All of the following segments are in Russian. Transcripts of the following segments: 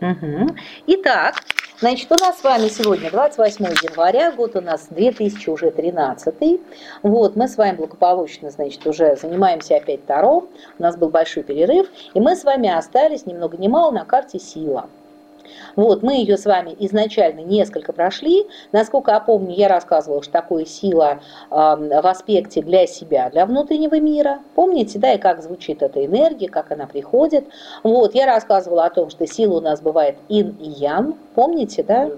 Угу. Итак, значит, у нас с вами сегодня 28 января, год у нас 2013. Вот, мы с вами благополучно, значит, уже занимаемся опять Таро. У нас был большой перерыв, и мы с вами остались ни много ни мало на карте сила. Вот, мы ее с вами изначально несколько прошли. Насколько я помню, я рассказывала, что такое сила э, в аспекте для себя, для внутреннего мира. Помните, да, и как звучит эта энергия, как она приходит. Вот, я рассказывала о том, что сила у нас бывает ин и ян. Помните, да?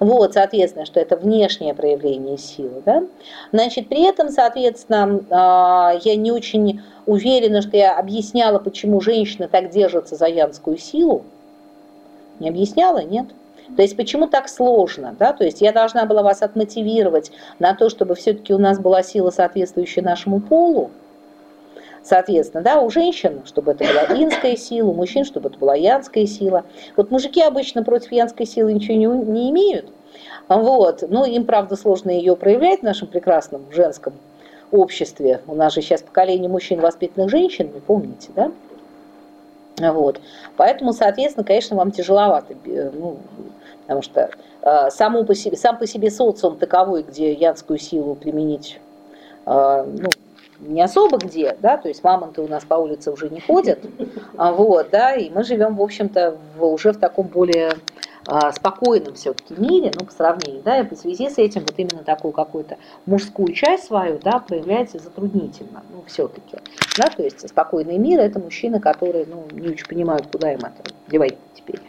Вот, соответственно, что это внешнее проявление силы, да? Значит, при этом, соответственно, э, я не очень уверена, что я объясняла, почему женщины так держатся за янскую силу. Не объясняла? Нет. То есть почему так сложно? Да? То есть я должна была вас отмотивировать на то, чтобы все-таки у нас была сила, соответствующая нашему полу. Соответственно, да, у женщин, чтобы это была инская сила, у мужчин, чтобы это была янская сила. Вот мужики обычно против янской силы ничего не, не имеют. Вот. Но им, правда, сложно ее проявлять в нашем прекрасном женском обществе. У нас же сейчас поколение мужчин, воспитанных женщин, вы помните, да? Вот. Поэтому, соответственно, конечно, вам тяжеловато, ну, потому что э, саму по себе, сам по себе социум таковой, где янскую силу применить э, ну, не особо где, да, то есть мамонты у нас по улице уже не ходят, а вот, да, и мы живем, в общем-то, в, уже в таком более а, спокойном все-таки мире, ну, по сравнению, да, и по связи с этим вот именно такую какую-то мужскую часть свою, да, проявляется затруднительно, ну, все-таки, да, то есть спокойный мир – это мужчины, которые, ну, не очень понимают, куда им это девать теперь.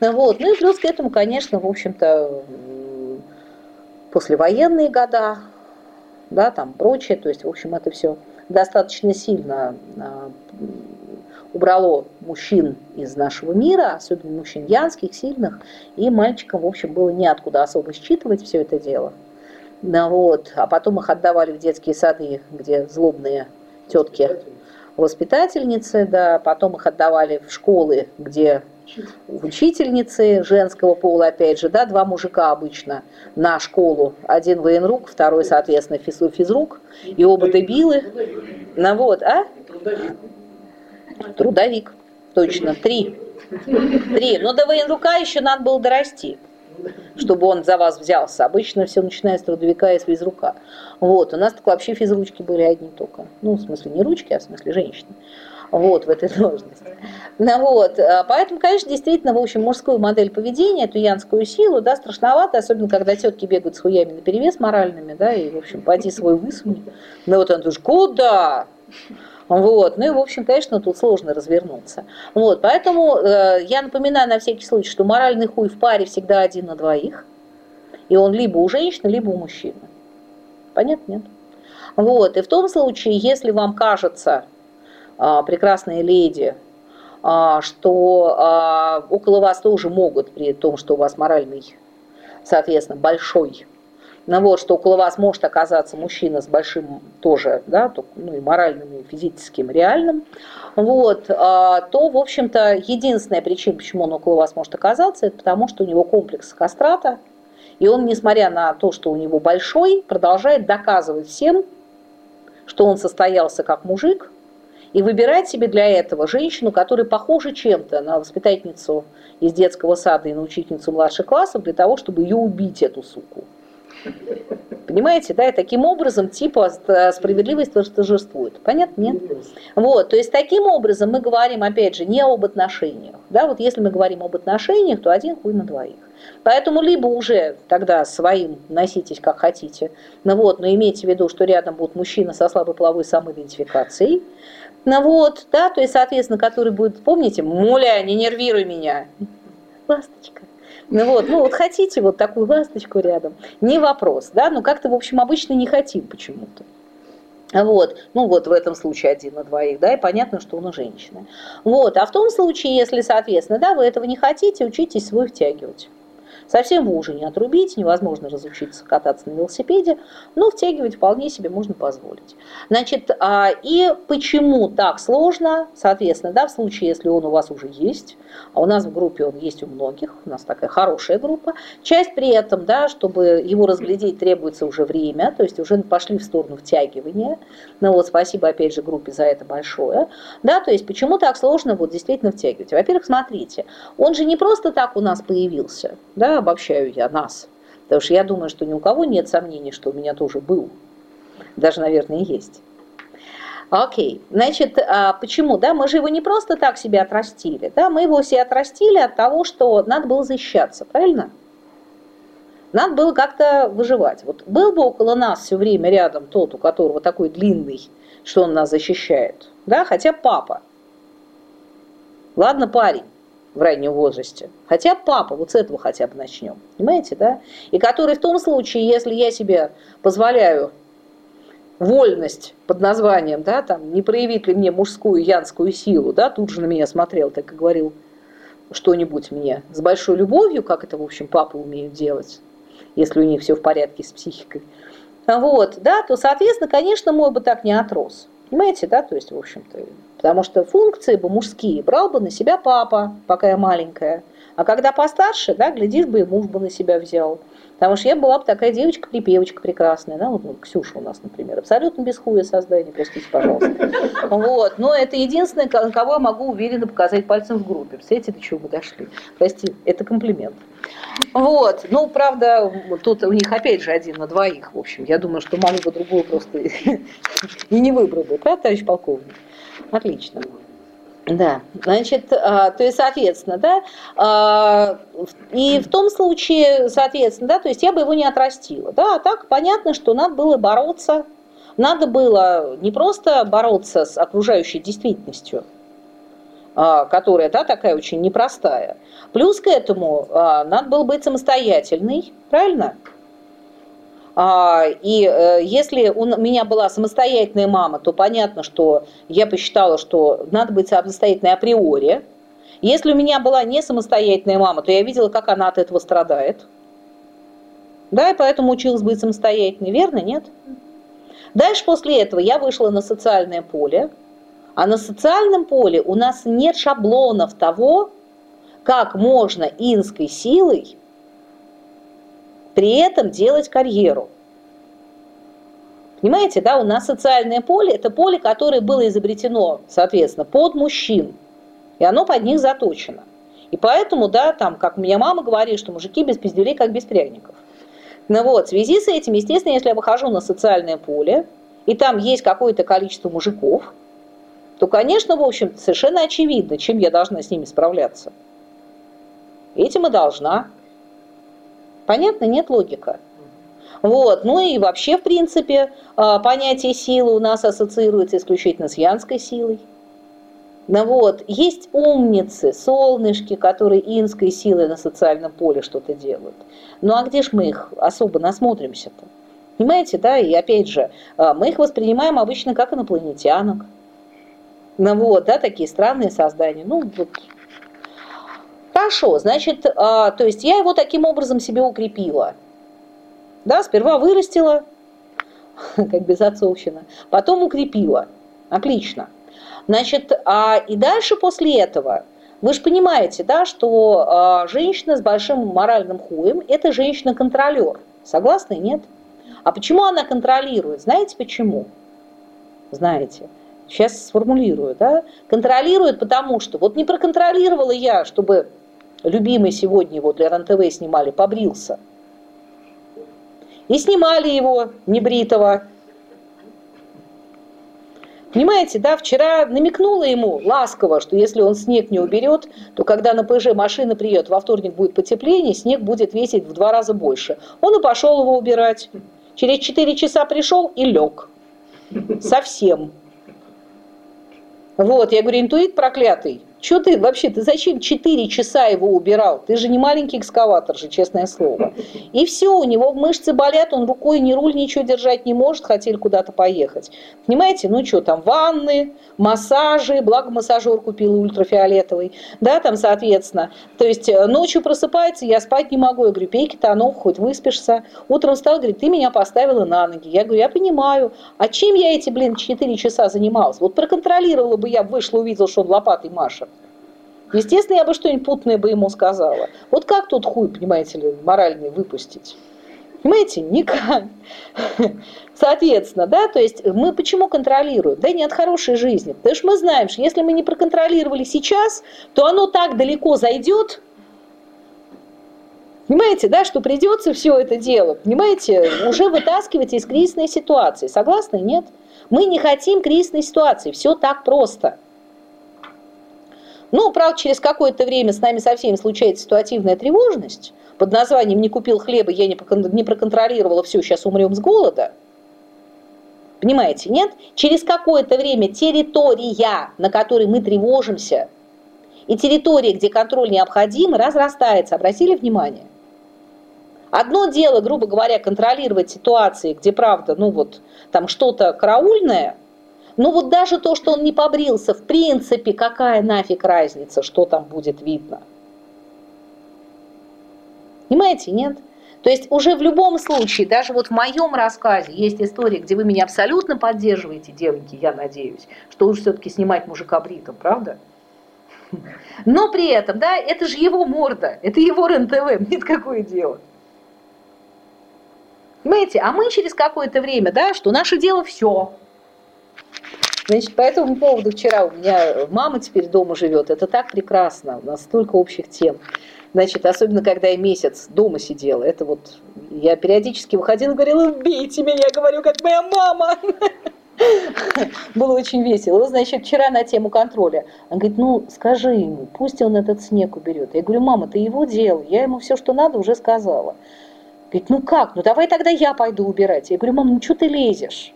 Ну, вот, ну и плюс к этому, конечно, в общем-то, послевоенные года, да, там прочее, то есть, в общем, это все достаточно сильно а, убрало мужчин из нашего мира, особенно мужчин янских, сильных, и мальчикам, в общем, было неоткуда особо считывать все это дело. Ну, вот. А потом их отдавали в детские сады, где злобные тетки воспитательницы, да, потом их отдавали в школы, где учительницы женского пола, опять же, да, два мужика обычно на школу, один военрук, второй, соответственно, физрук, и оба дебилы. Ну вот, а? Трудовик. Точно, три. Три. Но до военрука еще надо было дорасти, чтобы он за вас взялся. Обычно все начинается с трудовика и с физрука. Вот. У нас так вообще физручки были одни только. Ну, в смысле не ручки, а в смысле женщины. Вот, в этой должности. Ну, вот. А поэтому, конечно, действительно, в общем, мужскую модель поведения, эту янскую силу, да, страшновато, особенно когда тетки бегают с хуями на перевес моральными, да, и, в общем, поди свой высунь. Ну, вот он тоже, куда? Вот. Ну и, в общем, конечно, тут сложно развернуться. Вот. Поэтому э, я напоминаю на всякий случай, что моральный хуй в паре всегда один на двоих. И он либо у женщины, либо у мужчины. Понятно? Нет? Вот. И в том случае, если вам кажется, э, прекрасная леди, э, что э, около вас тоже могут, при том, что у вас моральный, соответственно, большой вот, что около вас может оказаться мужчина с большим тоже, да, ну и моральным, и физическим, реальным, вот, а, то, в общем-то, единственная причина, почему он около вас может оказаться, это потому, что у него комплекс кастрата, и он, несмотря на то, что у него большой, продолжает доказывать всем, что он состоялся как мужик, и выбирать себе для этого женщину, которая похожа чем-то на воспитательницу из детского сада и на учительницу младших классов, для того, чтобы ее убить, эту суку. Понимаете, да, и таким образом типа э, справедливость торжествует. Понятно? Нет? Вот, то есть таким образом мы говорим, опять же, не об отношениях. Да, вот если мы говорим об отношениях, то один хуй на двоих. Поэтому либо уже тогда своим носитесь как хотите, ну вот, но имейте в виду, что рядом будет мужчина со слабой половой самоидентификацией, ну вот, да, то есть, соответственно, который будет, помните, Муля, не нервируй меня, ласточка, ну вот, ну вот хотите вот такую ласточку рядом, не вопрос, да, но как-то, в общем, обычно не хотим почему-то. Вот, ну вот в этом случае один на двоих, да, и понятно, что он женщина. Вот, а в том случае, если, соответственно, да, вы этого не хотите, учитесь свой втягивать. Совсем вы уже не отрубите, невозможно разучиться кататься на велосипеде, но втягивать вполне себе можно позволить. Значит, а, и почему так сложно? Соответственно, да, в случае, если он у вас уже есть, а у нас в группе он есть у многих, у нас такая хорошая группа, часть при этом, да, чтобы его разглядеть, требуется уже время, то есть уже пошли в сторону втягивания. Ну вот, спасибо опять же группе за это большое. Да, то есть почему так сложно вот действительно втягивать? Во-первых, смотрите, он же не просто так у нас появился, да, обобщаю я нас. Потому что я думаю, что ни у кого нет сомнений, что у меня тоже был. Даже, наверное, есть. Окей, значит, а почему? Да, мы же его не просто так себе отрастили, да, мы его себе отрастили от того, что надо было защищаться, правильно? Надо было как-то выживать. Вот был бы около нас все время рядом тот, у которого такой длинный, что он нас защищает, да, хотя папа. Ладно, парень, в раннем возрасте. Хотя папа, вот с этого хотя бы начнем. Понимаете, да? И который в том случае, если я себе позволяю вольность под названием, да, там, не проявит ли мне мужскую янскую силу, да, тут же на меня смотрел, так и говорил что-нибудь мне с большой любовью, как это, в общем, папы умеют делать, если у них все в порядке с психикой. Вот, да, то, соответственно, конечно, мой бы так не отрос. Понимаете, да, то есть, в общем-то, потому что функции бы мужские брал бы на себя папа, пока я маленькая, а когда постарше, да, глядишь бы, и муж бы на себя взял. Потому что я была бы такая девочка-припевочка прекрасная, да, вот ну, Ксюша у нас, например, абсолютно без хуя создание, простите, пожалуйста. Вот, но это единственное, кого я могу уверенно показать пальцем в группе. Представляете, до чего мы дошли? Прости, это комплимент. Вот, ну, правда, тут у них опять же один на двоих, в общем. Я думаю, что могли бы другую просто и не выбрал бы, правда, товарищ полковник? Отлично. Да, значит, а, то есть, соответственно, да, а, и в том случае, соответственно, да, то есть я бы его не отрастила, да, а так понятно, что надо было бороться, надо было не просто бороться с окружающей действительностью, а, которая, да, такая очень непростая, плюс к этому надо было быть самостоятельной, правильно? А, и э, если у меня была самостоятельная мама, то понятно, что я посчитала, что надо быть самостоятельной априори. Если у меня была не самостоятельная мама, то я видела, как она от этого страдает. Да, и поэтому училась быть самостоятельной, верно, нет? Дальше после этого я вышла на социальное поле, а на социальном поле у нас нет шаблонов того, как можно инской силой при этом делать карьеру. Понимаете, да, у нас социальное поле – это поле, которое было изобретено, соответственно, под мужчин, и оно под них заточено. И поэтому, да, там, как у меня мама говорит, что мужики без пизделей, как без пряников. Ну вот, в связи с этим, естественно, если я выхожу на социальное поле, и там есть какое-то количество мужиков, то, конечно, в общем совершенно очевидно, чем я должна с ними справляться. Этим и должна. Понятно? Нет логика. Вот. Ну и вообще, в принципе, а, понятие силы у нас ассоциируется исключительно с янской силой. Ну вот, есть умницы, солнышки, которые инской силой на социальном поле что-то делают. Ну а где ж мы их особо насмотримся-то? Понимаете, да, и опять же, а, мы их воспринимаем обычно как инопланетянок. Ну вот, да, такие странные создания. Ну, вот Хорошо, значит, а, то есть я его таким образом себе укрепила. Да, сперва вырастила, как безотцовщина, потом укрепила. Отлично. Значит, а и дальше после этого, вы же понимаете, да, что а, женщина с большим моральным хуем – это женщина-контролер. Согласны, нет? А почему она контролирует? Знаете почему? Знаете. Сейчас сформулирую, да? Контролирует, потому что вот не проконтролировала я, чтобы любимый сегодня его для РНТВ снимали, побрился. И снимали его небритого. Понимаете, да, вчера намекнула ему ласково, что если он снег не уберет, то когда на ПЖ машина приедет, во вторник будет потепление, снег будет весить в два раза больше. Он и пошел его убирать. Через 4 часа пришел и лег. Совсем. Вот, я говорю, интуит проклятый. Что ты вообще, ты зачем 4 часа его убирал? Ты же не маленький экскаватор же, честное слово. И все, у него мышцы болят, он рукой ни руль ничего держать не может, хотели куда-то поехать. Понимаете, ну что там, ванны, массажи, благо массажер купил ультрафиолетовый, да, там, соответственно. То есть э, ночью просыпается, я спать не могу, я говорю, пей кетанов, хоть выспишься. Утром встал, говорит, ты меня поставила на ноги. Я говорю, я понимаю, а чем я эти, блин, 4 часа занималась? Вот проконтролировала бы я, вышла, увидела, что он лопатой машет. Естественно, я бы что-нибудь путное бы ему сказала. Вот как тут хуй, понимаете ли, моральный выпустить? Понимаете, никак. Соответственно, да, то есть мы почему контролируем? Да не от хорошей жизни. Потому что мы знаем, что если мы не проконтролировали сейчас, то оно так далеко зайдет, Понимаете, да, что придется все это дело, понимаете, уже вытаскивать из кризисной ситуации. Согласны? Нет? Мы не хотим кризисной ситуации. Все так просто. Ну, правда, через какое-то время с нами со всеми случается ситуативная тревожность под названием «не купил хлеба, я не проконтролировала, все, сейчас умрем с голода». Понимаете, нет? Через какое-то время территория, на которой мы тревожимся, и территория, где контроль необходим, разрастается. Обратили внимание? Одно дело, грубо говоря, контролировать ситуации, где правда, ну вот, там что-то караульное, ну вот даже то, что он не побрился, в принципе, какая нафиг разница, что там будет видно? Понимаете, нет? То есть уже в любом случае, даже вот в моем рассказе есть история, где вы меня абсолютно поддерживаете, девоньки, я надеюсь, что уж все-таки снимать мужика бритом, правда? Но при этом, да, это же его морда, это его РЕН-ТВ, мне какое дело. Понимаете, а мы через какое-то время, да, что наше дело все, Значит, по этому поводу вчера у меня мама теперь дома живет. Это так прекрасно, у нас столько общих тем. Значит, особенно когда я месяц дома сидела, это вот я периодически выходила и говорила, убейте меня, я говорю, как моя мама. Было очень весело. Значит, вчера на тему контроля. Он говорит, ну, скажи ему, пусть он этот снег уберет. Я говорю, мама, ты его дело, я ему все, что надо, уже сказала. Говорит, ну как, ну давай тогда я пойду убирать. Я говорю, мама, ну что ты лезешь?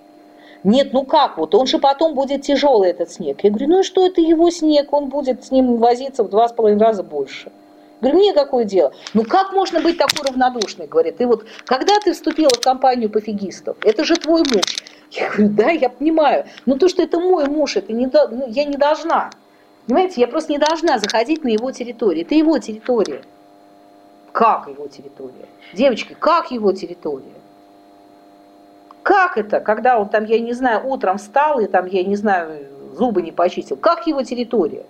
Нет, ну как вот, он же потом будет тяжелый этот снег. Я говорю, ну и что это его снег, он будет с ним возиться в два с половиной раза больше. Говорю, мне какое дело? Ну как можно быть такой равнодушной, говорит. И вот когда ты вступила в компанию пофигистов, это же твой муж. Я говорю, да, я понимаю. Но то, что это мой муж, это не, ну, я не должна. Понимаете, я просто не должна заходить на его территорию. Это его территория. Как его территория? Девочки, как его территория? Как это, когда он там, я не знаю, утром встал и там, я не знаю, зубы не почистил? Как его территория?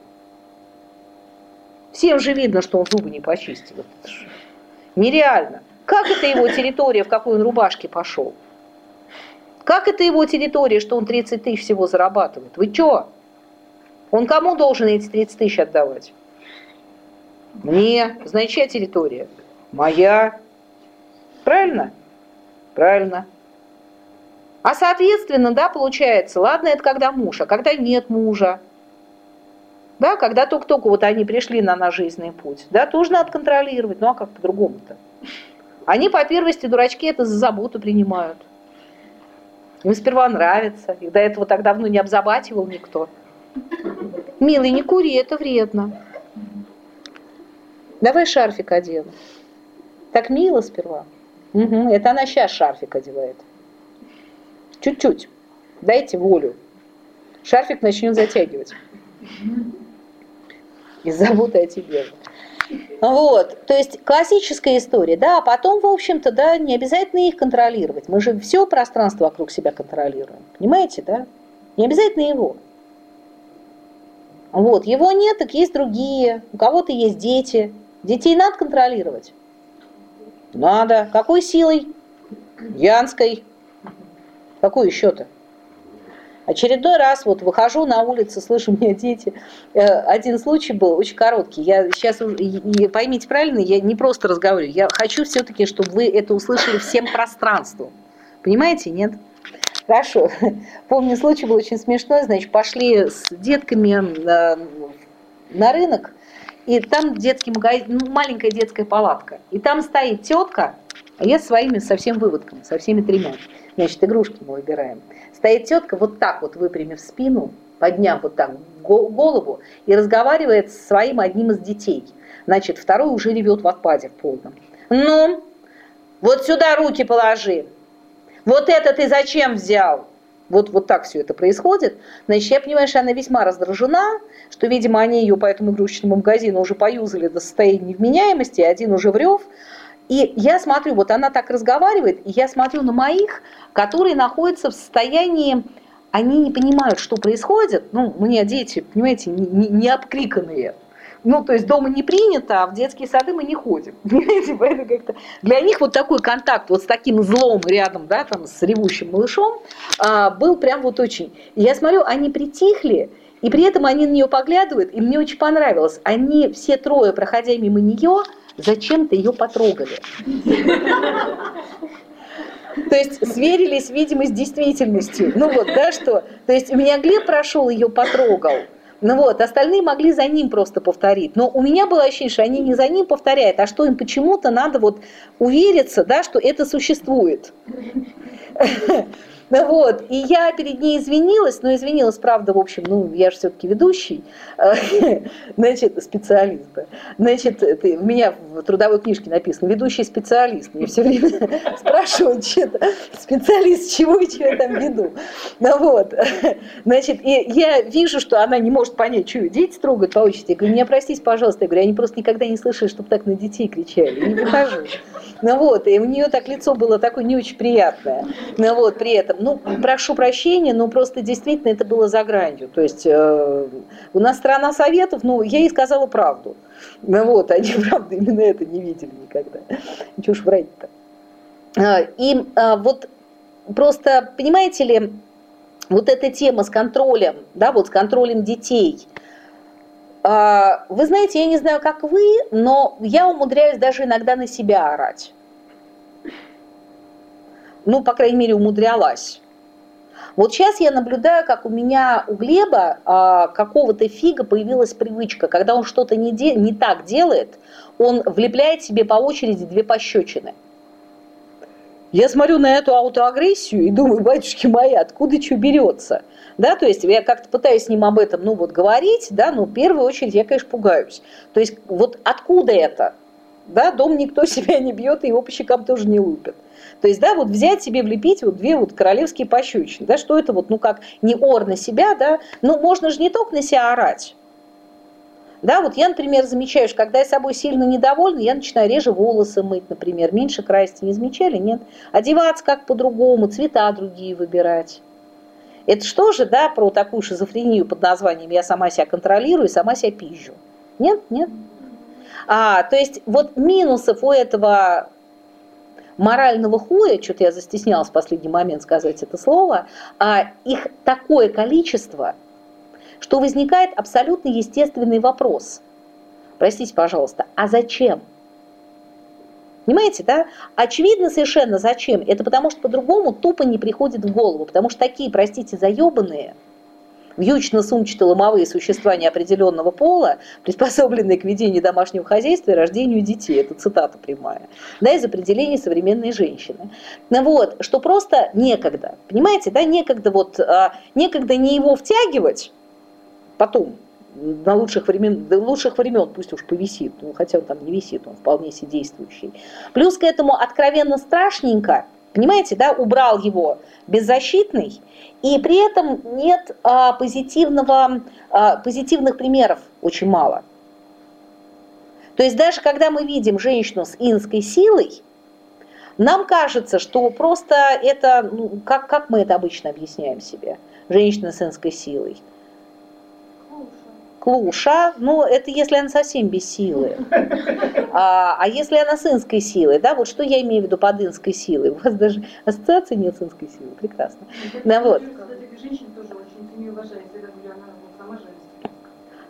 Всем же видно, что он зубы не почистил. Нереально. Как это его территория, в какой он рубашке пошел? Как это его территория, что он 30 тысяч всего зарабатывает? Вы что? Он кому должен эти 30 тысяч отдавать? Мне. Значит, чья территория? Моя. Правильно? Правильно. А соответственно, да, получается, ладно, это когда муж, а когда нет мужа, да, когда только-только вот они пришли на наш жизненный путь, да, тоже надо контролировать, ну а как по-другому-то? Они по первости дурачки это за заботу принимают. Им сперва нравится, их до этого так давно не обзабативал никто. Милый, не кури, это вредно. Давай шарфик одену. Так мило сперва. Угу, это она сейчас шарфик одевает. Чуть-чуть. Дайте волю. Шарфик начнет затягивать. И заботы о тебе. Вот, то есть классическая история, да, а потом, в общем-то, да, не обязательно их контролировать. Мы же все пространство вокруг себя контролируем, понимаете, да? Не обязательно его. Вот, его нет, так есть другие, у кого-то есть дети. Детей надо контролировать? Надо. Какой силой? Янской. Какую еще-то? Очередной раз вот выхожу на улицу, слышу, меня дети. Э, один случай был очень короткий. Я сейчас, поймите правильно, я не просто разговариваю. Я хочу все-таки, чтобы вы это услышали всем пространством. Понимаете, нет? Хорошо. Помню, случай был очень смешной. Значит, пошли с детками на, на рынок, и там детский магазин, ну, маленькая детская палатка. И там стоит тетка, а я своими со всем выводками, со всеми тремя. Значит, игрушки мы выбираем. Стоит тетка вот так вот, выпрямив спину, подняв вот так голову, и разговаривает с своим одним из детей. Значит, второй уже ревет в отпаде в полном. Ну, вот сюда руки положи. Вот это ты зачем взял? Вот, вот так все это происходит. Значит, я понимаю, что она весьма раздражена, что, видимо, они ее по этому игрушечному магазину уже поюзали до состояния невменяемости, один уже врев. И я смотрю, вот она так разговаривает, и я смотрю на моих, которые находятся в состоянии, они не понимают, что происходит. Ну, у меня дети, понимаете, не, не обкликанные. Ну, то есть дома не принято, а в детские сады мы не ходим. Понимаете, поэтому как-то для них вот такой контакт вот с таким злом рядом, да, там, с ревущим малышом, а, был прям вот очень. Я смотрю, они притихли, и при этом они на нее поглядывают, и мне очень понравилось. Они все трое, проходя мимо нее, зачем-то ее потрогали. То есть сверились, видимо, с действительностью. Ну вот, да, что? То есть у меня Глеб прошел, ее потрогал. Ну вот, остальные могли за ним просто повторить. Но у меня было ощущение, что они не за ним повторяют, а что им почему-то надо вот увериться, да, что это существует. Ну вот, и я перед ней извинилась, но извинилась, правда, в общем, ну, я же все-таки ведущий, значит, специалист. Значит, ты, у меня в трудовой книжке написано «ведущий специалист». Мне все время спрашивают, что-то, специалист чего и чего я там веду. Ну вот, значит, и я вижу, что она не может понять, что дети трогают по очереди. Я говорю, меня простите, пожалуйста. Я говорю, они просто никогда не слышали, чтобы так на детей кричали. И не выхожу. Ну вот, и у нее так лицо было такое не очень приятное. Ну вот, при этом, ну, прошу прощения, но просто действительно это было за гранью. То есть э, у нас страна советов, ну, я ей сказала правду. Ну вот, они, правда, именно это не видели никогда. Ничего ж врать-то. А, и а, вот просто, понимаете ли, вот эта тема с контролем, да, вот с контролем детей – а, вы знаете, я не знаю, как вы, но я умудряюсь даже иногда на себя орать. Ну, по крайней мере, умудрялась. Вот сейчас я наблюдаю, как у меня у Глеба а, какого-то фига появилась привычка, когда он что-то не, не так делает, он влепляет себе по очереди две пощечины. Я смотрю на эту аутоагрессию и думаю, батюшки мои, откуда что берется? Да, то есть я как-то пытаюсь с ним об этом, ну вот говорить, да, но в первую очередь я, конечно, пугаюсь. То есть вот откуда это? Да, дом никто себя не бьет, и его по щекам тоже не лупят. То есть, да, вот взять себе, влепить вот две вот королевские пощечины, да, что это вот, ну как, не ор на себя, да, ну можно же не только на себя орать, да, вот я, например, замечаю, что когда я собой сильно недовольна, я начинаю реже волосы мыть, например, меньше красить. Не замечали? Нет. Одеваться как по-другому, цвета другие выбирать. Это что же, да, про такую шизофрению под названием «я сама себя контролирую, сама себя пизжу». Нет? Нет? А, то есть вот минусов у этого морального хуя, что-то я застеснялась в последний момент сказать это слово, а их такое количество – что возникает абсолютно естественный вопрос. Простите, пожалуйста, а зачем? Понимаете, да? Очевидно совершенно зачем. Это потому что по-другому тупо не приходит в голову. Потому что такие, простите, заебанные, вьючно-сумчато-ломовые существа неопределенного пола, приспособленные к ведению домашнего хозяйства и рождению детей. Это цитата прямая. Да, из определения современной женщины. Ну вот, что просто некогда. Понимаете, да, некогда вот, а, некогда не его втягивать, потом, на лучших времен, до лучших времен пусть уж повисит, ну, хотя он там не висит, он вполне себе действующий. Плюс к этому откровенно страшненько, понимаете, да, убрал его беззащитный, и при этом нет а, позитивного, а, позитивных примеров очень мало. То есть даже когда мы видим женщину с инской силой, нам кажется, что просто это, ну, как, как мы это обычно объясняем себе, женщина с инской силой – клуша, ну, это если она совсем без силы. А, а если она с инской силой, да, вот что я имею в виду под инской силой? У вас даже ассоциации нет с инской силой, прекрасно. Ну, вот.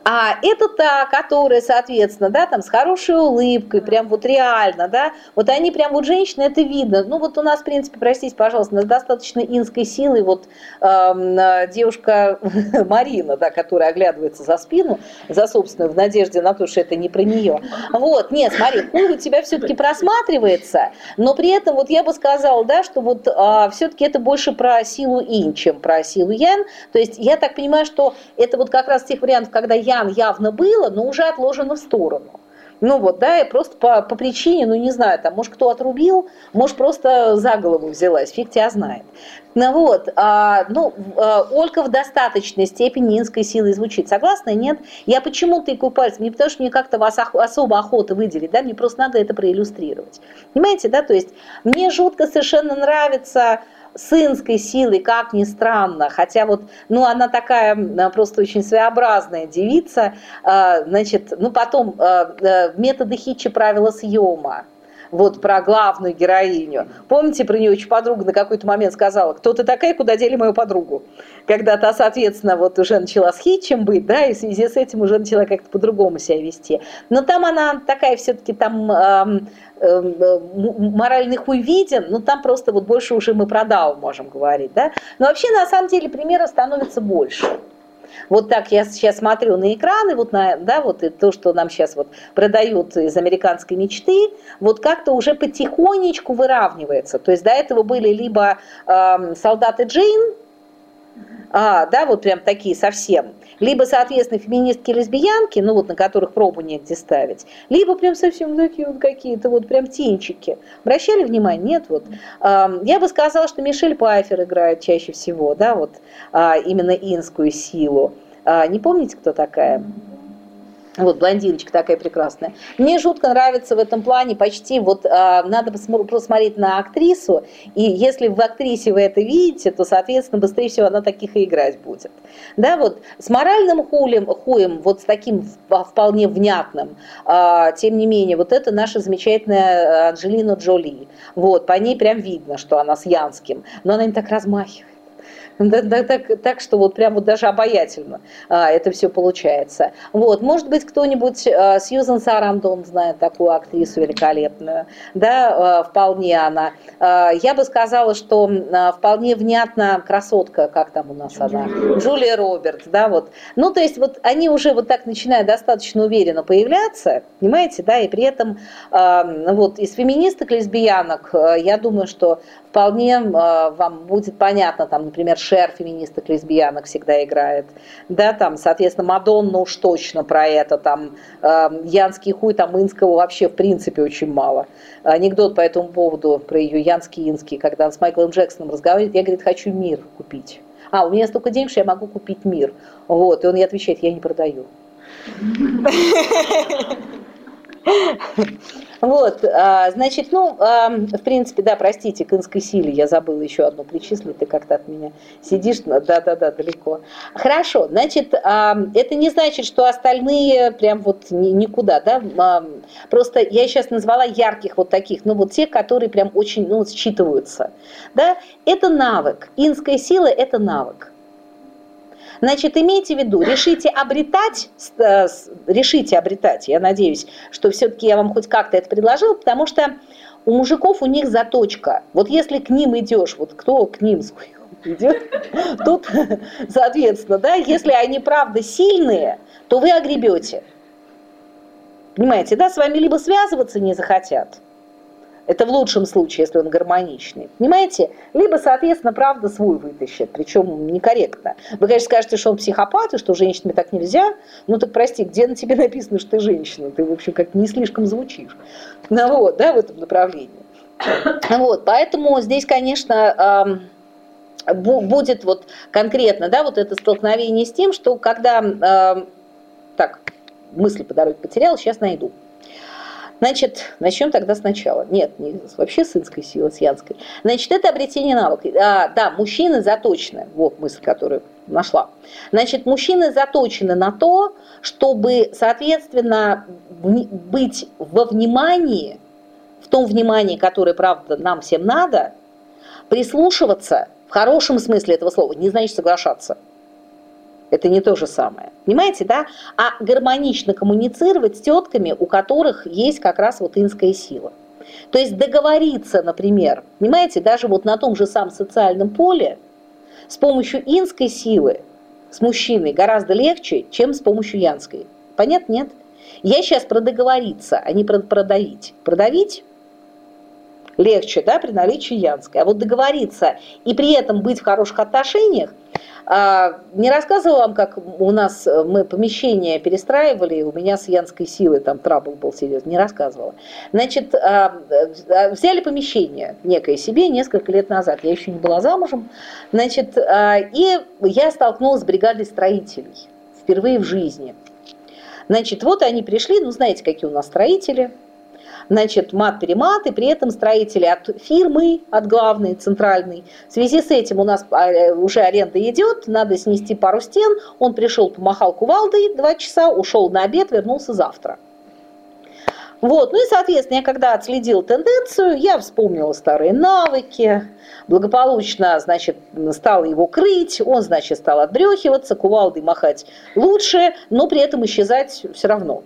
А это та, которая, соответственно, да, там с хорошей улыбкой, прям вот реально, да, вот они прям вот женщины, это видно. Ну вот у нас, в принципе, простите, пожалуйста, у нас достаточно инской силы, вот э, девушка Марина, да, которая оглядывается за спину, за собственную, в надежде на то, что это не про нее. Вот, нет, смотри, хуй у тебя все-таки просматривается, но при этом вот я бы сказала, да, что вот э, все-таки это больше про силу инь, чем про силу ян. То есть я так понимаю, что это вот как раз тех вариантов, когда я Ян явно было, но уже отложено в сторону. Ну вот, да, и просто по, по причине, ну не знаю, там, может, кто отрубил, может, просто за голову взялась, фиг тебя знает. Ну вот, а, ну, а, Ольга в достаточной степени инской силы звучит. Согласна? Нет? Я почему тыкаю пальцем? Не потому, что мне как-то вас особо охота выделить, да, мне просто надо это проиллюстрировать. Понимаете, да, то есть мне жутко совершенно нравится с инской силой, как ни странно, хотя вот, ну, она такая просто очень своеобразная девица, а, значит, ну, потом а, методы Хитча правила съема, вот про главную героиню. Помните, про нее очень подруга на какой-то момент сказала, кто ты такая, куда дели мою подругу? Когда та, соответственно, вот уже начала с хитчем быть, да, и в связи с этим уже начала как-то по-другому себя вести. Но там она такая все-таки там э, э, моральный но там просто вот больше уже мы про Дау можем говорить, да. Но вообще, на самом деле, примеров становится больше. Вот так я сейчас смотрю на экраны, вот на, да, вот и то, что нам сейчас вот продают из американской мечты, вот как-то уже потихонечку выравнивается. То есть до этого были либо э, солдаты Джейн, а, да, вот прям такие совсем, либо, соответственно, феминистки-лесбиянки, ну вот на которых пробу негде ставить, либо прям совсем такие вот какие-то вот прям тенчики. Обращали внимание? Нет, вот. А, я бы сказала, что Мишель Пайфер играет чаще всего, да, вот а, именно инскую силу. А, не помните, кто такая? Вот, блондиночка такая прекрасная. Мне жутко нравится в этом плане почти, вот э, надо посмотреть на актрису, и если в актрисе вы это видите, то, соответственно, быстрее всего она таких и играть будет. Да, вот с моральным хулем, хуем, вот с таким вполне внятным, э, тем не менее, вот это наша замечательная Анджелина Джоли. Вот, по ней прям видно, что она с Янским, но она не так размахивает. Так, так что вот прям вот даже обаятельно а, это все получается. Вот, может быть, кто-нибудь, а, Сьюзан Сарандон знает такую актрису великолепную, да, а, вполне она. А, я бы сказала, что а, вполне внятно красотка, как там у нас она, Джулия Робертс, да, вот. Ну, то есть вот они уже вот так начинают достаточно уверенно появляться, понимаете, да, и при этом а, вот из феминисток, лесбиянок, а, я думаю, что вполне а, вам будет понятно, там, например, Шер, феминисток, лесбиянок всегда играет, да, там, соответственно, Мадонна уж точно про это, там, э, Янский хуй, там, Инского вообще, в принципе, очень мало. Анекдот по этому поводу, про ее Янский Инский, когда он с Майклом Джексоном разговаривает, я, говорит, хочу мир купить. А, у меня столько денег, что я могу купить мир. Вот, и он ей отвечает, я не продаю. Вот, а, значит, ну, а, в принципе, да, простите, к инской силе я забыла еще одну причислить, ты как-то от меня сидишь, да-да-да, далеко. Хорошо, значит, а, это не значит, что остальные прям вот никуда, да, просто я сейчас назвала ярких вот таких, ну, вот тех, которые прям очень, ну, считываются, да, это навык, инская сила – это навык. Значит, имейте в виду, решите обретать, э, решите обретать, я надеюсь, что все-таки я вам хоть как-то это предложила, потому что у мужиков у них заточка. Вот если к ним идешь, вот кто к ним идет, тут, соответственно, да, если они правда сильные, то вы огребете. Понимаете, да, с вами либо связываться не захотят, это в лучшем случае, если он гармоничный. Понимаете? Либо, соответственно, правда свой вытащит, причем некорректно. Вы, конечно, скажете, что он психопат, и что женщинами так нельзя. Ну так прости, где на тебе написано, что ты женщина? Ты, в общем, как не слишком звучишь. Ну вот, да, в этом направлении. Вот, поэтому здесь, конечно, будет вот конкретно, да, вот это столкновение с тем, что когда, так, мысли по дороге потерял, сейчас найду. Значит, начнем тогда сначала. Нет, не вообще с инской силы, с янской. Значит, это обретение навыка. А, да, мужчины заточены. Вот мысль, которую нашла. Значит, мужчины заточены на то, чтобы, соответственно, быть во внимании, в том внимании, которое, правда, нам всем надо, прислушиваться в хорошем смысле этого слова, не значит соглашаться. Это не то же самое. Понимаете, да? А гармонично коммуницировать с тетками, у которых есть как раз вот инская сила. То есть договориться, например, понимаете, даже вот на том же самом социальном поле с помощью инской силы с мужчиной гораздо легче, чем с помощью янской. Понятно? Нет? Я сейчас про договориться, а не про продавить. Продавить легче, да, при наличии янской. А вот договориться и при этом быть в хороших отношениях, а, не рассказывала вам, как у нас э, мы помещение перестраивали, у меня с янской силой там трабл был серьезный, не рассказывала. Значит, а, а, взяли помещение некое себе несколько лет назад, я еще не была замужем, значит, и я столкнулась с бригадой строителей впервые в жизни. Значит, вот они пришли, ну, знаете, какие у нас строители – значит, мат-перемат, и при этом строители от фирмы, от главной, центральной. В связи с этим у нас а, уже аренда идет, надо снести пару стен. Он пришел, помахал кувалдой два часа, ушел на обед, вернулся завтра. Вот, ну и, соответственно, я когда отследил тенденцию, я вспомнила старые навыки, благополучно, значит, стал его крыть, он, значит, стал отбрехиваться, кувалдой махать лучше, но при этом исчезать все равно.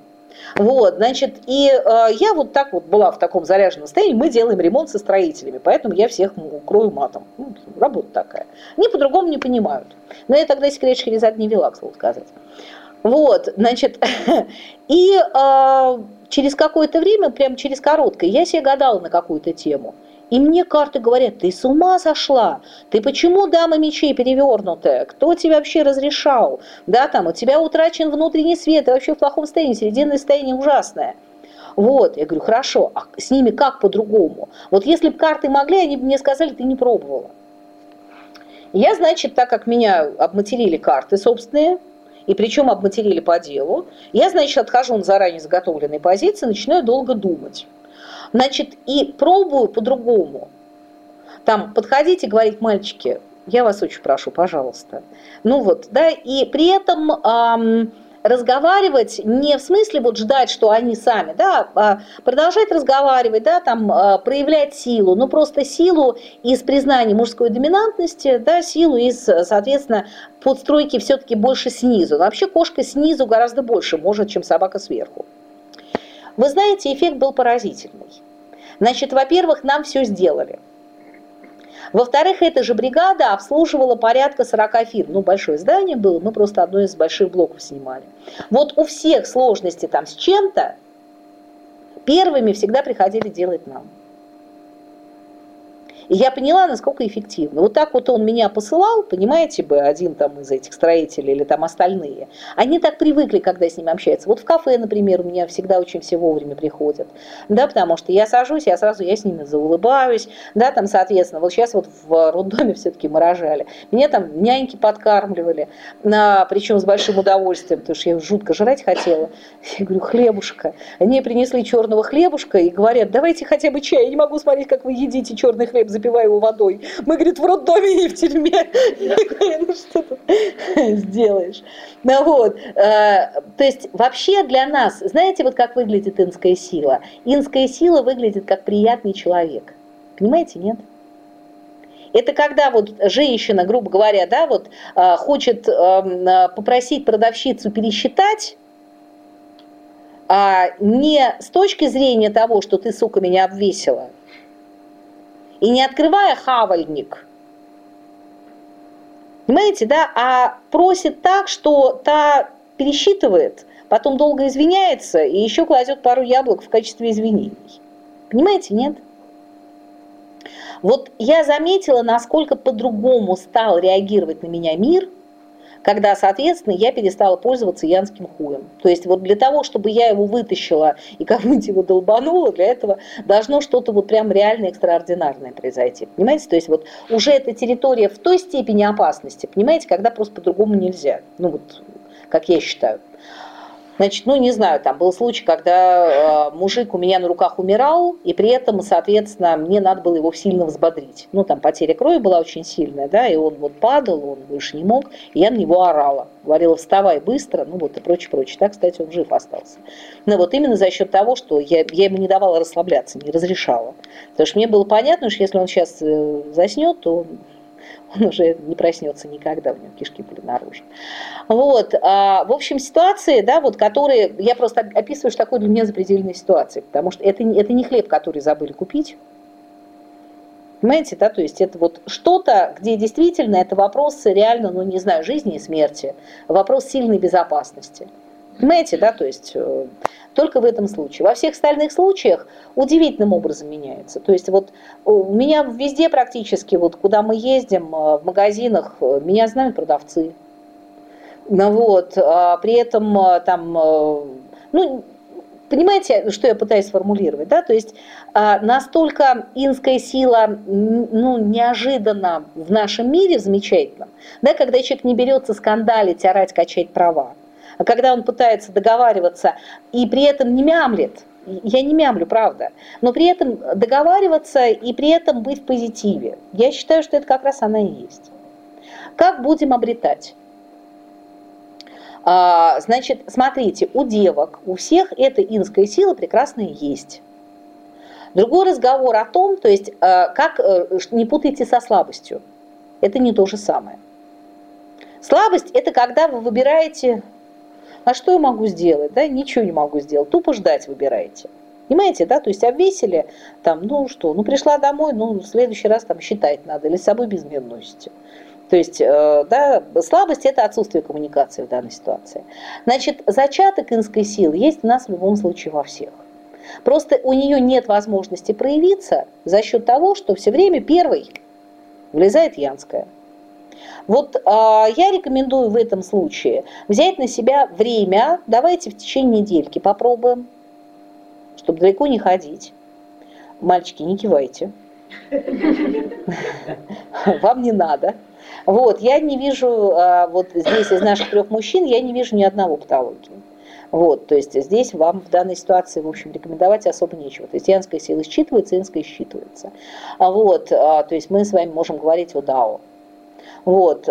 Вот, значит, и э, я вот так вот была в таком заряженном состоянии, мы делаем ремонт со строителями, поэтому я всех укрою матом. Ну, работа такая. Они по-другому не понимают. Но я тогда секрет Шахерезад не вела, к слову сказать. Вот, значит, и э, через какое-то время, прям через короткое, я себе гадала на какую-то тему – и мне карты говорят, ты с ума сошла? Ты почему дама мечей перевернутая? Кто тебе вообще разрешал? Да, там у тебя утрачен внутренний свет, ты вообще в плохом состоянии, срединное состояние ужасное. Вот, я говорю, хорошо, а с ними как по-другому? Вот если бы карты могли, они бы мне сказали, ты не пробовала. Я, значит, так как меня обматерили карты собственные, и причем обматерили по делу, я, значит, отхожу на заранее заготовленной позиции, начинаю долго думать. Значит, и пробую по-другому. Там подходите, говорить, мальчики, я вас очень прошу, пожалуйста. Ну вот, да, и при этом эм, разговаривать не в смысле вот ждать, что они сами, да, а продолжать разговаривать, да, там, э, проявлять силу, ну просто силу из признания мужской доминантности, да, силу из, соответственно, подстройки все-таки больше снизу. Вообще кошка снизу гораздо больше может, чем собака сверху. Вы знаете, эффект был поразительный. Значит, во-первых, нам все сделали. Во-вторых, эта же бригада обслуживала порядка 40 фирм. Ну, большое здание было, мы просто одно из больших блоков снимали. Вот у всех сложности там с чем-то, первыми всегда приходили делать нам. И я поняла, насколько эффективно. Вот так вот он меня посылал, понимаете бы, один там из этих строителей или там остальные. Они так привыкли, когда с ним общаются. Вот в кафе, например, у меня всегда очень все вовремя приходят. Да, потому что я сажусь, я сразу я с ними заулыбаюсь. Да, там, соответственно, вот сейчас вот в роддоме все-таки мы рожали. Меня там няньки подкармливали, на, причем с большим удовольствием, потому что я жутко жрать хотела. Я говорю, хлебушка. Они принесли черного хлебушка и говорят, давайте хотя бы чай. Я не могу смотреть, как вы едите черный хлеб запивая его водой. Мы, говорит, в роддоме и в тюрьме. Я говорю, ну что ты сделаешь? Ну вот, э, то есть вообще для нас, знаете, вот как выглядит инская сила? Инская сила выглядит как приятный человек. Понимаете, нет? Это когда вот женщина, грубо говоря, да, вот э, хочет эм, попросить продавщицу пересчитать, а не с точки зрения того, что ты, сука, меня обвесила, и не открывая хавальник, понимаете, да, а просит так, что та пересчитывает, потом долго извиняется и еще кладет пару яблок в качестве извинений. Понимаете, нет? Вот я заметила, насколько по-другому стал реагировать на меня мир – когда, соответственно, я перестала пользоваться янским хуем. То есть вот для того, чтобы я его вытащила и кому-нибудь его долбанула, для этого должно что-то вот прям реально экстраординарное произойти. Понимаете? То есть вот уже эта территория в той степени опасности, понимаете, когда просто по-другому нельзя. Ну вот, как я считаю. Значит, ну не знаю, там был случай, когда э, мужик у меня на руках умирал, и при этом, соответственно, мне надо было его сильно взбодрить. Ну там потеря крови была очень сильная, да, и он вот падал, он больше не мог, и я на него орала. Говорила, вставай быстро, ну вот и прочее, прочее. Так, кстати, он жив остался. Но вот именно за счет того, что я, я ему не давала расслабляться, не разрешала. Потому что мне было понятно, что если он сейчас э, заснет, то он уже не проснется никогда, у него кишки были наружу. Вот, а, в общем, ситуации, да, вот, которые, я просто описываю, что такое для меня запредельная ситуация, потому что это, это не хлеб, который забыли купить, Понимаете, да, то есть это вот что-то, где действительно это вопрос реально, ну не знаю, жизни и смерти, вопрос сильной безопасности. Понимаете, да, то есть э, только в этом случае. Во всех остальных случаях удивительным образом меняется. То есть вот у меня везде практически, вот куда мы ездим, э, в магазинах, э, меня знают продавцы. Ну вот, а при этом там, ну, Понимаете, что я пытаюсь сформулировать? Да? То есть а, настолько инская сила ну, неожиданно в нашем мире, в замечательном, да, когда человек не берется скандалить, орать, качать права, когда он пытается договариваться и при этом не мямлет, я не мямлю, правда, но при этом договариваться и при этом быть в позитиве. Я считаю, что это как раз она и есть. Как будем обретать? А, значит, смотрите, у девок, у всех эта инская сила прекрасная есть. Другой разговор о том, то есть, а, как, э, не путайте со слабостью. Это не то же самое. Слабость – это когда вы выбираете, а что я могу сделать? Да, ничего не могу сделать, тупо ждать выбираете. Понимаете, да, то есть обвесили, там, ну что, ну пришла домой, ну в следующий раз там считать надо, или с собой без мер носите. То есть э, да, слабость – это отсутствие коммуникации в данной ситуации. Значит, зачаток инской силы есть у нас в любом случае во всех. Просто у нее нет возможности проявиться за счет того, что все время первый влезает янская. Вот э, я рекомендую в этом случае взять на себя время, давайте в течение недельки попробуем, чтобы далеко не ходить. Мальчики, не кивайте. Вам не надо. Вот, я не вижу, а, вот здесь из наших трех мужчин, я не вижу ни одного патологии. Вот, то есть здесь вам в данной ситуации, в общем, рекомендовать особо нечего. То есть янская сила считывается, инская считывается. А вот, то есть мы с вами можем говорить о дао. Вот,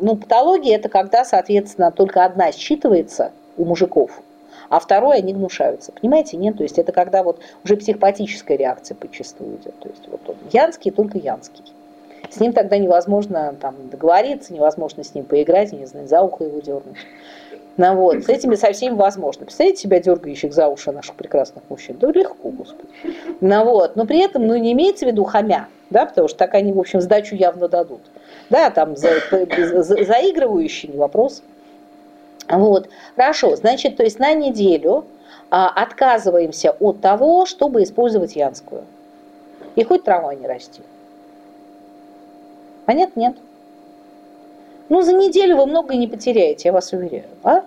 ну, патология это когда, соответственно, только одна считывается у мужиков, а второй они гнушаются. Понимаете, нет? То есть это когда вот уже психопатическая реакция почастую идет. То есть вот он янский, только янский. С ним тогда невозможно там, договориться, невозможно с ним поиграть, не знаю, за ухо его дернуть. Ну, вот, с этими со всеми возможно. Представляете себя дергающих за уши наших прекрасных мужчин? Да легко, господи. Ну, вот, но при этом, ну, не имеется в виду хамя, да, потому что так они, в общем, сдачу явно дадут. Да, там за, за, заигрывающий, не вопрос. Вот, хорошо, значит, то есть на неделю а, отказываемся от того, чтобы использовать янскую. И хоть трава не расти. Понятно? Нет. Ну, за неделю вы многое не потеряете, я вас уверяю. А?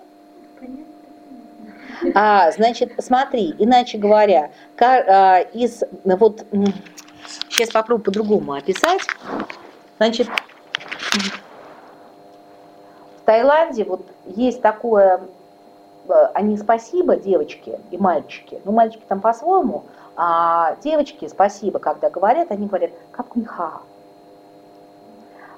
А, значит, смотри, иначе говоря, а, из, вот, сейчас попробую по-другому описать. Значит, в Таиланде вот есть такое, э, они спасибо, девочки и мальчики, ну, мальчики там по-своему, а девочки спасибо, когда говорят, они говорят капкунха.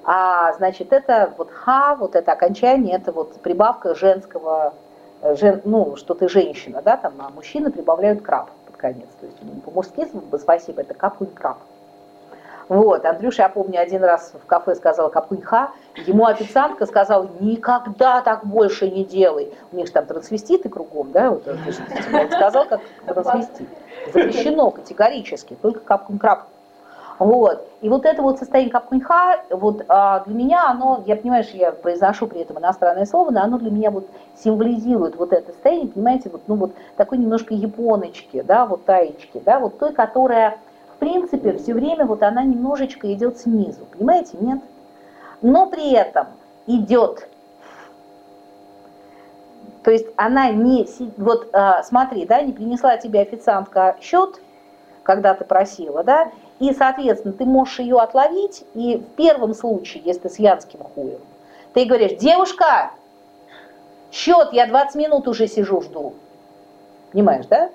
А значит, это вот ха, вот это окончание, это вот прибавка женского, э, жен, ну, что ты женщина, да, там, а мужчины прибавляют краб под конец. То есть по-мужски спасибо, это капунь краб. Вот, Андрюша, я помню, один раз в кафе сказал капуньха, ему официантка сказала, никогда так больше не делай. У них же там трансвеститы кругом, да, вот, он сказал, как трансвестит. Запрещено категорически, только капкунь краб вот. И вот это вот состояние капкуньха, вот а, для меня оно, я понимаю, что я произношу при этом иностранное слово, но оно для меня вот символизирует вот это состояние, понимаете, вот, ну вот такой немножко японочки, да, вот таечки, да, вот той, которая, принципе, все время вот она немножечко идет снизу, понимаете, нет? Но при этом идет то есть она не, вот а, смотри, да, не принесла тебе официантка счет, когда ты просила, да, и, соответственно, ты можешь ее отловить, и в первом случае, если с янским хуем, ты говоришь, девушка, счет, я 20 минут уже сижу, жду. Понимаешь, да?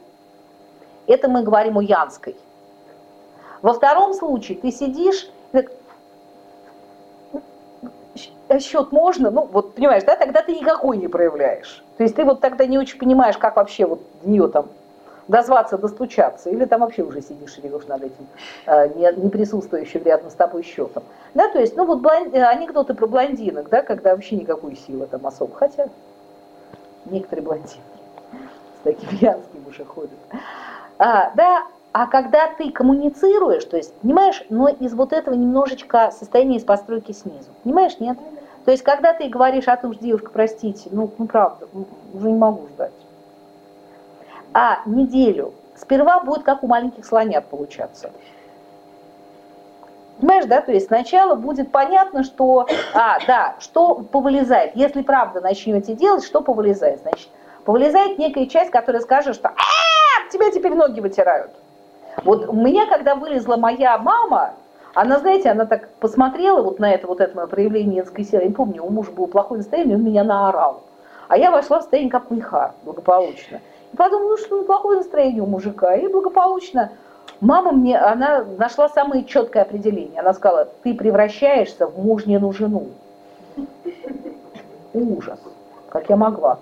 Это мы говорим о янской. Во втором случае ты сидишь, счет можно, ну вот понимаешь, да, тогда ты никакой не проявляешь. То есть ты вот тогда не очень понимаешь, как вообще вот в нее там дозваться, достучаться, или там вообще уже сидишь и ревешь над этим э, не, присутствующим рядом с тобой счетом. Да, то есть, ну вот блонд... анекдоты про блондинок, да, когда вообще никакой силы там особо, хотя некоторые блондинки с таким янским уже ходят. А, да, а когда ты коммуницируешь, то есть, понимаешь, но из вот этого немножечко состояния из постройки снизу. Понимаешь, нет? То есть, когда ты говоришь, а ты уж, девушка, простите, ну, ну правда, уже не могу ждать. А неделю сперва будет как у маленьких слонят получаться. Понимаешь, да? То есть сначала будет понятно, что, а, да, что повылезает. Если правда начнете делать, что повылезает? Значит, повылезает некая часть, которая скажет, что а, тебя теперь ноги вытирают. Вот у меня, когда вылезла моя мама, она, знаете, она так посмотрела вот на это, вот это мое проявление детской силы. Я не помню, у мужа было плохое настроение, он меня наорал. А я вошла в состояние как меха, благополучно. И подумала, ну что плохое настроение у мужика. И благополучно. Мама мне, она нашла самое четкое определение. Она сказала, ты превращаешься в мужнину жену. Ужас. Как я могла.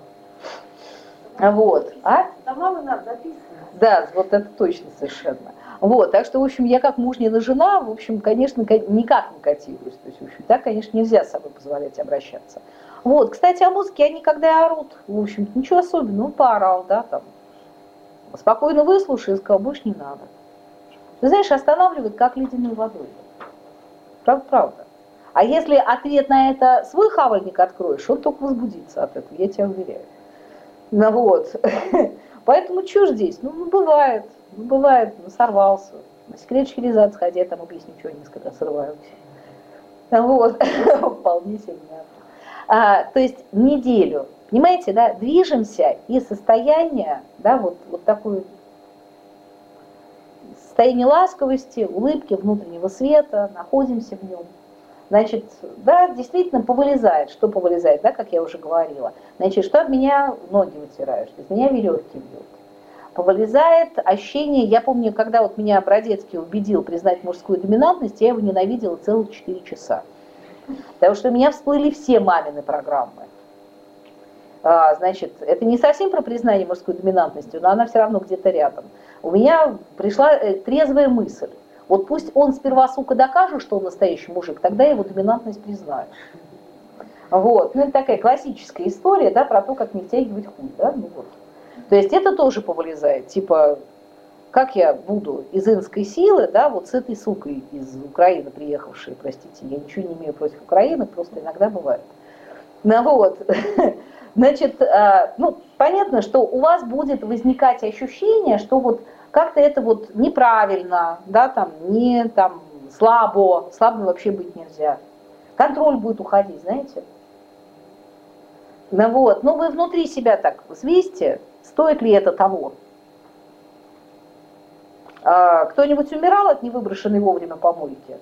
Вот. А? Мама нам записано. Да, вот это точно совершенно. Вот, так что, в общем, я как мужнина жена, в общем, конечно, никак не котируюсь. То есть, в общем, так, конечно, нельзя с собой позволять обращаться. Вот, кстати, о музыке они когда орут, в общем ничего особенного, ну, поорал, да, там. Спокойно выслушай и сказал, больше не надо. Ты знаешь, останавливает как ледяной водой. Правда, правда. А если ответ на это свой хавальник откроешь, он только возбудится от этого, я тебя уверяю. Ну вот. Поэтому что здесь? Ну, бывает, ну, бывает, ну, сорвался. На секретчики резать сходи, я там объясню, что они когда срываются. Вот, вполне себе а, То есть неделю, понимаете, да, движемся из состояния, да, вот, вот такой состояние ласковости, улыбки, внутреннего света, находимся в нем. Значит, да, действительно повылезает. Что повылезает, да, как я уже говорила? Значит, что от меня ноги вытираешь, есть меня веревки бьют. Повылезает ощущение, я помню, когда вот меня Бродецкий убедил признать мужскую доминантность, я его ненавидела целых 4 часа. Потому что у меня всплыли все мамины программы. А, значит, это не совсем про признание мужской доминантности, но она все равно где-то рядом. У меня пришла э, трезвая мысль. Вот пусть он сперва, сука, докажет, что он настоящий мужик, тогда его доминантность признаю. Вот. Ну, это такая классическая история, да, про то, как не втягивать хуй, да, ну вот. То есть это тоже повылезает, типа, как я буду из инской силы, да, вот с этой сукой из Украины приехавшей, простите, я ничего не имею против Украины, просто иногда бывает. Ну вот, значит, а, ну, понятно, что у вас будет возникать ощущение, что вот как-то это вот неправильно, да, там, не там слабо, слабо вообще быть нельзя. Контроль будет уходить, знаете. Ну вот, ну вы внутри себя так взвесьте, стоит ли это того. А, кто-нибудь умирал от невыброшенной вовремя помойки?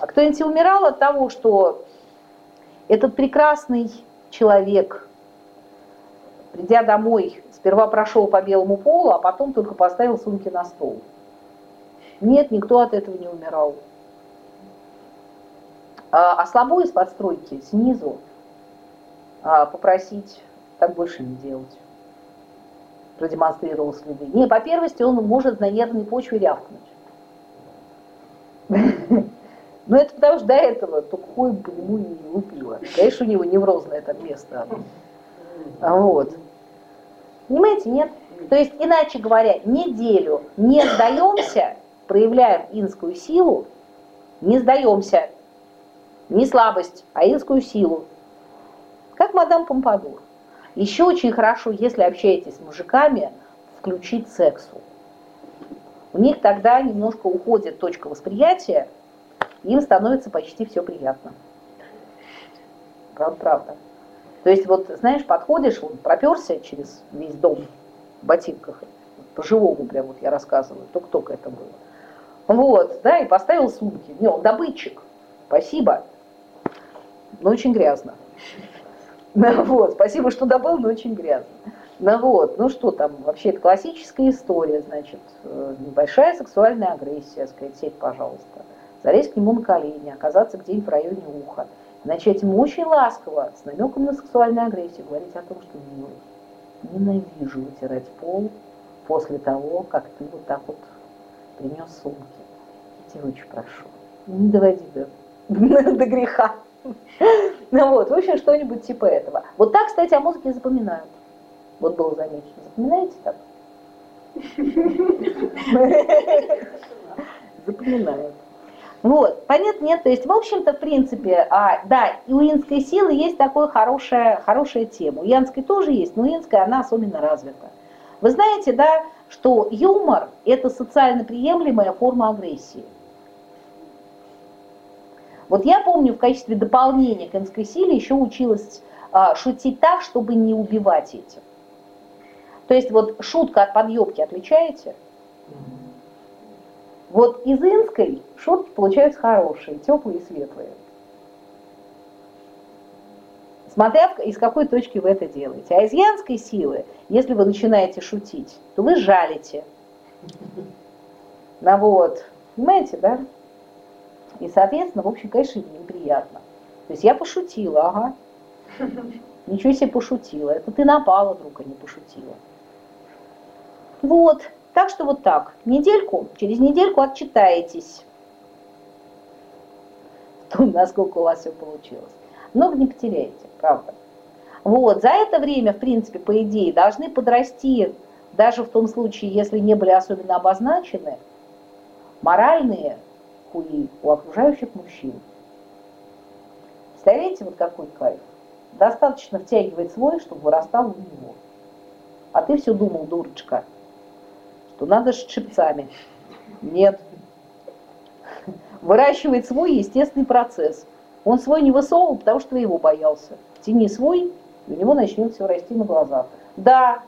А кто-нибудь умирал от того, что этот прекрасный человек, придя домой, Сперва прошел по белому полу, а потом только поставил сумки на стол. Нет, никто от этого не умирал. А, а слабо из подстройки снизу а, попросить так больше не делать. Продемонстрировал следы. Не, по первости он может на нервной почве рявкнуть. Но это потому что до этого хуй по нему не лупило. Конечно, у него неврозное там место. Вот. Понимаете, нет? То есть, иначе говоря, неделю не сдаемся, проявляем инскую силу, не сдаемся, не слабость, а инскую силу. Как мадам Помпадур. Еще очень хорошо, если общаетесь с мужиками, включить сексу. У них тогда немножко уходит точка восприятия, им становится почти все приятно. Правда, правда. То есть вот, знаешь, подходишь, он проперся через весь дом в ботинках, по-живому прям вот я рассказываю, только-только это было. Вот, да, и поставил сумки. Не, он добытчик, спасибо, но очень грязно. Ну вот, спасибо, что добыл, но очень грязно. Ну вот, ну что там, вообще это классическая история, значит, э, небольшая сексуальная агрессия, сказать, сеть, пожалуйста. Залезть к нему на колени, оказаться где-нибудь в районе уха начать ему очень ласково, с намеком на сексуальную агрессию, говорить о том, что милый, ненавижу вытирать пол, после того, как ты вот так вот принес сумки. Я тебя очень прошу, не доводи до, до греха. Ну вот, в общем, что-нибудь типа этого. Вот так, кстати, о музыке запоминают. Вот было замечено. Запоминаете так? Запоминают. Вот, понятно, нет, то есть, в общем-то, в принципе, а, да, и у инской силы есть такая хорошая, хорошая тема. У янской тоже есть, но инская, она особенно развита. Вы знаете, да, что юмор – это социально приемлемая форма агрессии. Вот я помню, в качестве дополнения к инской силе еще училась а, шутить так, чтобы не убивать этим. То есть вот шутка от подъебки отличаете? Вот из инской шутки получаются хорошие, теплые и светлые. Смотря из какой точки вы это делаете. А из янской силы, если вы начинаете шутить, то вы жалите. Ну вот, понимаете, да? И, соответственно, в общем, конечно, неприятно. То есть я пошутила, ага. Ничего себе пошутила. Это ты напала, друг, а не пошутила. Вот. Так что вот так. Недельку, через недельку отчитаетесь. То, насколько у вас все получилось. Много не потеряете, правда. Вот. За это время, в принципе, по идее, должны подрасти, даже в том случае, если не были особенно обозначены, моральные хуи у окружающих мужчин. Представляете, вот какой кайф? Достаточно втягивать свой, чтобы вырастал у него. А ты все думал, дурочка, что надо с чипцами. Нет. Выращивает свой естественный процесс. Он свой не высовывал, потому что его боялся. Тяни свой, и у него начнет все расти на глазах. Да,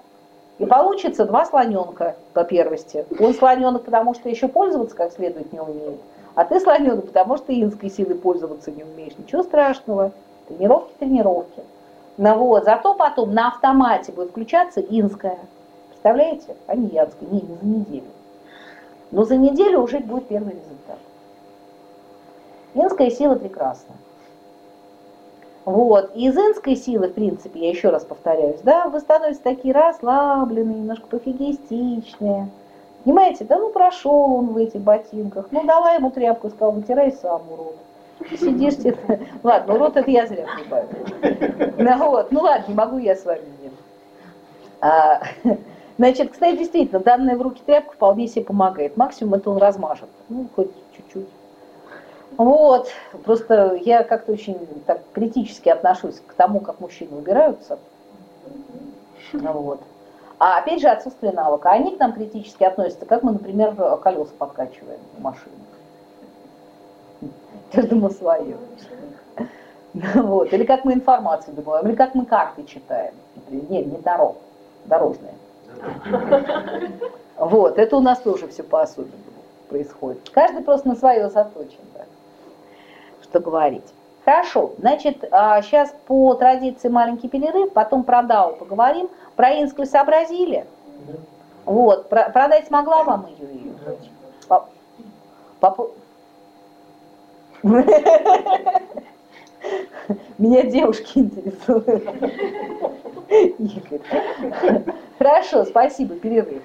и получится два слоненка по первости. Он слоненок, потому что еще пользоваться как следует не умеет. А ты слоненок, потому что инской силой пользоваться не умеешь. Ничего страшного. Тренировки, тренировки. Ну вот, зато потом на автомате будет включаться инская. Представляете? А не янская. Не, не за неделю. Но за неделю уже будет первый результат. Инская сила прекрасна. Вот. И из инской силы, в принципе, я еще раз повторяюсь, да, вы становитесь такие расслабленные, немножко пофигистичные. Понимаете, да ну прошел он в этих ботинках, ну давай ему тряпку, сказал, вытирай сам, урод. Сидишь, тебе... ладно, урод это я зря прибавила. Ну вот, ну ладно, не могу я с вами. А, значит, кстати, действительно, данная в руки тряпка вполне себе помогает. Максимум это он размажет, ну хоть чуть-чуть. Вот, просто я как-то очень так критически отношусь к тому, как мужчины убираются. Вот. А опять же отсутствие навыка. Они к нам критически относятся, как мы, например, колеса подкачиваем в машине. Каждому свое. Вот. Или как мы информацию добываем, или как мы карты читаем. Нет, не дорог, дорожные. Вот, это у нас тоже все по-особенному происходит. Каждый просто на свое заточен, да, что говорить. Хорошо, значит, сейчас а, по традиции маленький перерыв, потом про Дау поговорим. Про Инскую сообразили? Вот, про, продать смогла вам ее? ее? По, по, Меня девушки интересуют. Хорошо, спасибо, перерыв.